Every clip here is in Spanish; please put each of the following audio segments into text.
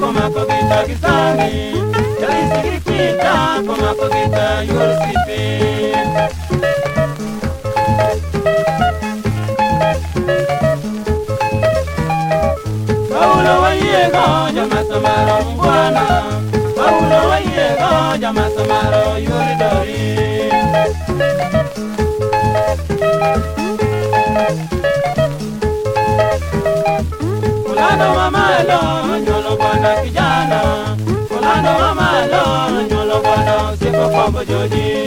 komako gita gisani Jalisigi kwita komako gita yursipi Paulo wayego jamasamaro mbwana Paulo wayego jamasamaro yuridori mamalo nyolo bwana kijana Fulano mamalo nyolo bwana usipo kwambo joji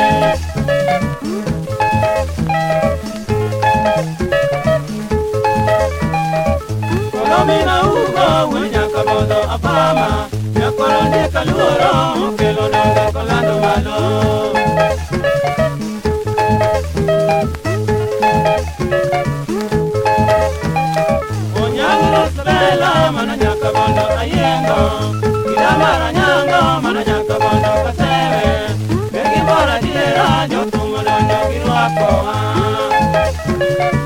Kolomina ugo winyaka bodo apama. Nyakolo ndika luoro kelo nonga kolando malo Onyangro nyengo Idamara nyango mana nyango bondo kasewe Begi bora dilera nyotumulendo kirwako Ah.